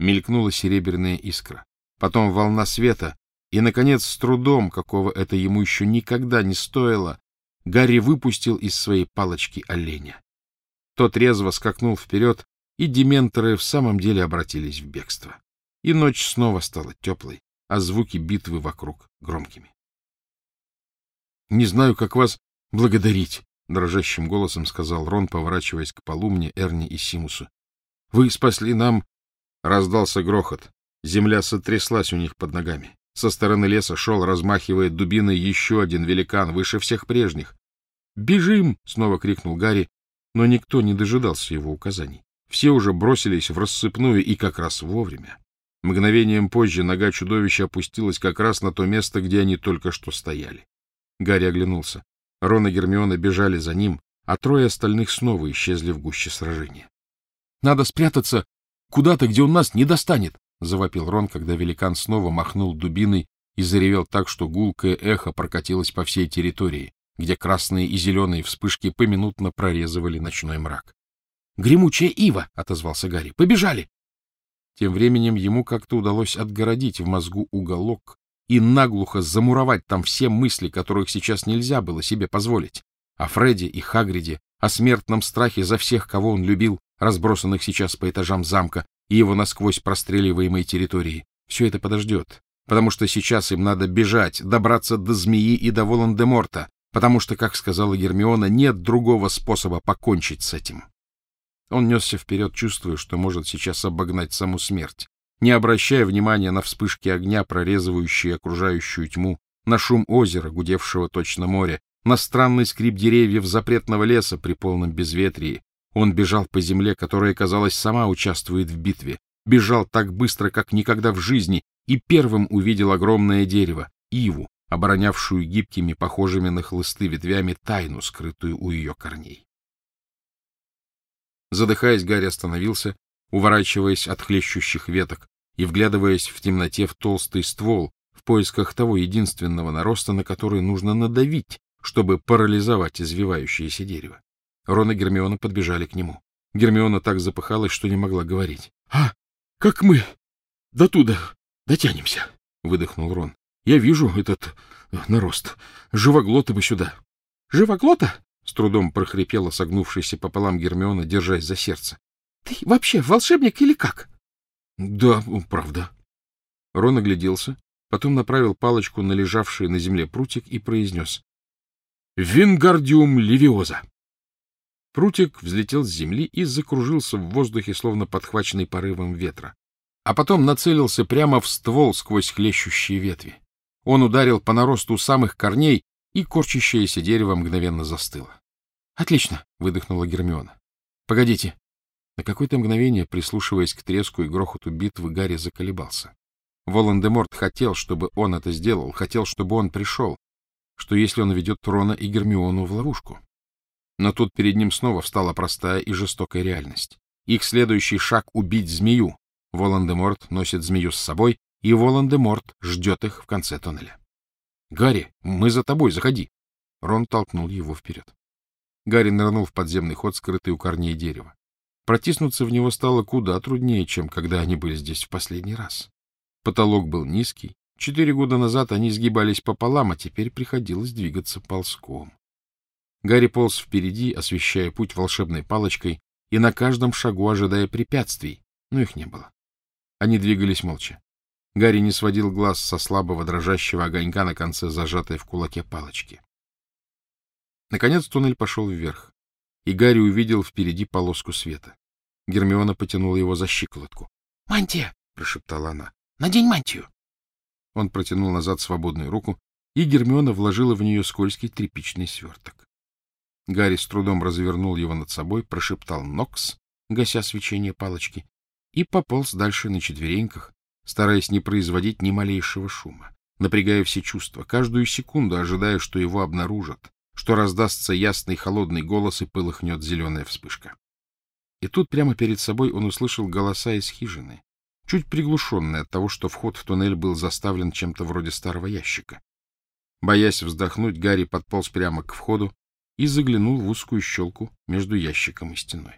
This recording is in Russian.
Мелькнула серебряная искра. Потом волна света, и, наконец, с трудом, какого это ему еще никогда не стоило, Гарри выпустил из своей палочки оленя. Тот резво скакнул вперед, и дементоры в самом деле обратились в бегство. И ночь снова стала теплой, а звуки битвы вокруг громкими. — Не знаю, как вас благодарить, — дрожащим голосом сказал Рон, поворачиваясь к Полумне, Эрни и Симусу. — Вы спасли нам... Раздался грохот. Земля сотряслась у них под ногами. Со стороны леса шел, размахивая дубиной, еще один великан, выше всех прежних. «Бежим!» — снова крикнул Гарри, но никто не дожидался его указаний. Все уже бросились в рассыпную и как раз вовремя. Мгновением позже нога чудовища опустилась как раз на то место, где они только что стояли. Гарри оглянулся. Рон и Гермиона бежали за ним, а трое остальных снова исчезли в гуще сражения. — Надо спрятаться куда-то, где он нас не достанет! — завопил Рон, когда великан снова махнул дубиной и заревел так, что гулкое эхо прокатилось по всей территории, где красные и зеленые вспышки поминутно прорезывали ночной мрак. — Гремучая ива! — отозвался Гарри. — Побежали! Тем временем ему как-то удалось отгородить в мозгу уголок и наглухо замуровать там все мысли, которых сейчас нельзя было себе позволить. О Фредди и Хагриде, о смертном страхе за всех, кого он любил, разбросанных сейчас по этажам замка, и его насквозь простреливаемой территории. Все это подождет, потому что сейчас им надо бежать, добраться до змеи и до Волан-де-Морта, потому что, как сказала Гермиона, нет другого способа покончить с этим. Он несся вперед, чувствуя, что может сейчас обогнать саму смерть, не обращая внимания на вспышки огня, прорезывающие окружающую тьму, на шум озера, гудевшего точно море, на странный скрип деревьев запретного леса при полном безветрии, он бежал по земле, которая, казалось, сама участвует в битве. Бежал так быстро, как никогда в жизни, и первым увидел огромное дерево, иву, оборонявшую гибкими, похожими на хлысты ветвями, тайну, скрытую у ее корней. Задыхаясь, Гарри остановился, уворачиваясь от хлещущих веток и вглядываясь в темноте в толстый ствол, в поисках того единственного нароста, на который нужно надавить, чтобы парализовать извивающееся дерево. Рон и Гермиона подбежали к нему. Гермиона так запыхалась, что не могла говорить. — А, как мы до туда дотянемся? — выдохнул Рон. — Я вижу этот э, нарост. Живоглоты бы сюда. — Живоглота? — с трудом прохрипела согнувшаяся пополам Гермиона, держась за сердце. — Ты вообще волшебник или как? — Да, правда. Рон огляделся, потом направил палочку на лежавший на земле прутик и произнес. — Вингардиум левиоза. Прутик взлетел с земли и закружился в воздухе, словно подхваченный порывом ветра. А потом нацелился прямо в ствол сквозь хлещущие ветви. Он ударил по наросту самых корней, и корчащееся дерево мгновенно застыло. — Отлично! — выдохнула Гермиона. — Погодите! На какое-то мгновение, прислушиваясь к треску и грохоту битвы, Гарри заколебался. Волан-де-Морт хотел, чтобы он это сделал, хотел, чтобы он пришел. Что если он ведет Трона и Гермиону в ловушку? Но тут перед ним снова встала простая и жестокая реальность. Их следующий шаг — убить змею. Волан-де-Морт носит змею с собой, и Волан-де-Морт ждет их в конце тоннеля. — Гарри, мы за тобой, заходи! Рон толкнул его вперед. Гарри нырнул в подземный ход, скрытый у корней дерева. Протиснуться в него стало куда труднее, чем когда они были здесь в последний раз. Потолок был низкий. Четыре года назад они сгибались пополам, а теперь приходилось двигаться ползком. Гарри полз впереди, освещая путь волшебной палочкой, и на каждом шагу ожидая препятствий, но их не было. Они двигались молча. Гарри не сводил глаз со слабого дрожащего огонька на конце зажатой в кулаке палочки. Наконец туннель пошел вверх, и Гарри увидел впереди полоску света. Гермиона потянула его за щиколотку. — Мантия! — прошептала она. — Надень мантию! Он протянул назад свободную руку, и Гермиона вложила в нее скользкий тряпичный сверток. Гарри с трудом развернул его над собой, прошептал «Нокс», гася свечение палочки, и пополз дальше на четвереньках, стараясь не производить ни малейшего шума, напрягая все чувства, каждую секунду ожидая, что его обнаружат, что раздастся ясный холодный голос и полыхнет зеленая вспышка. И тут прямо перед собой он услышал голоса из хижины, чуть приглушенные от того, что вход в туннель был заставлен чем-то вроде старого ящика. Боясь вздохнуть, Гарри подполз прямо к входу, и заглянул в узкую щелку между ящиком и стеной.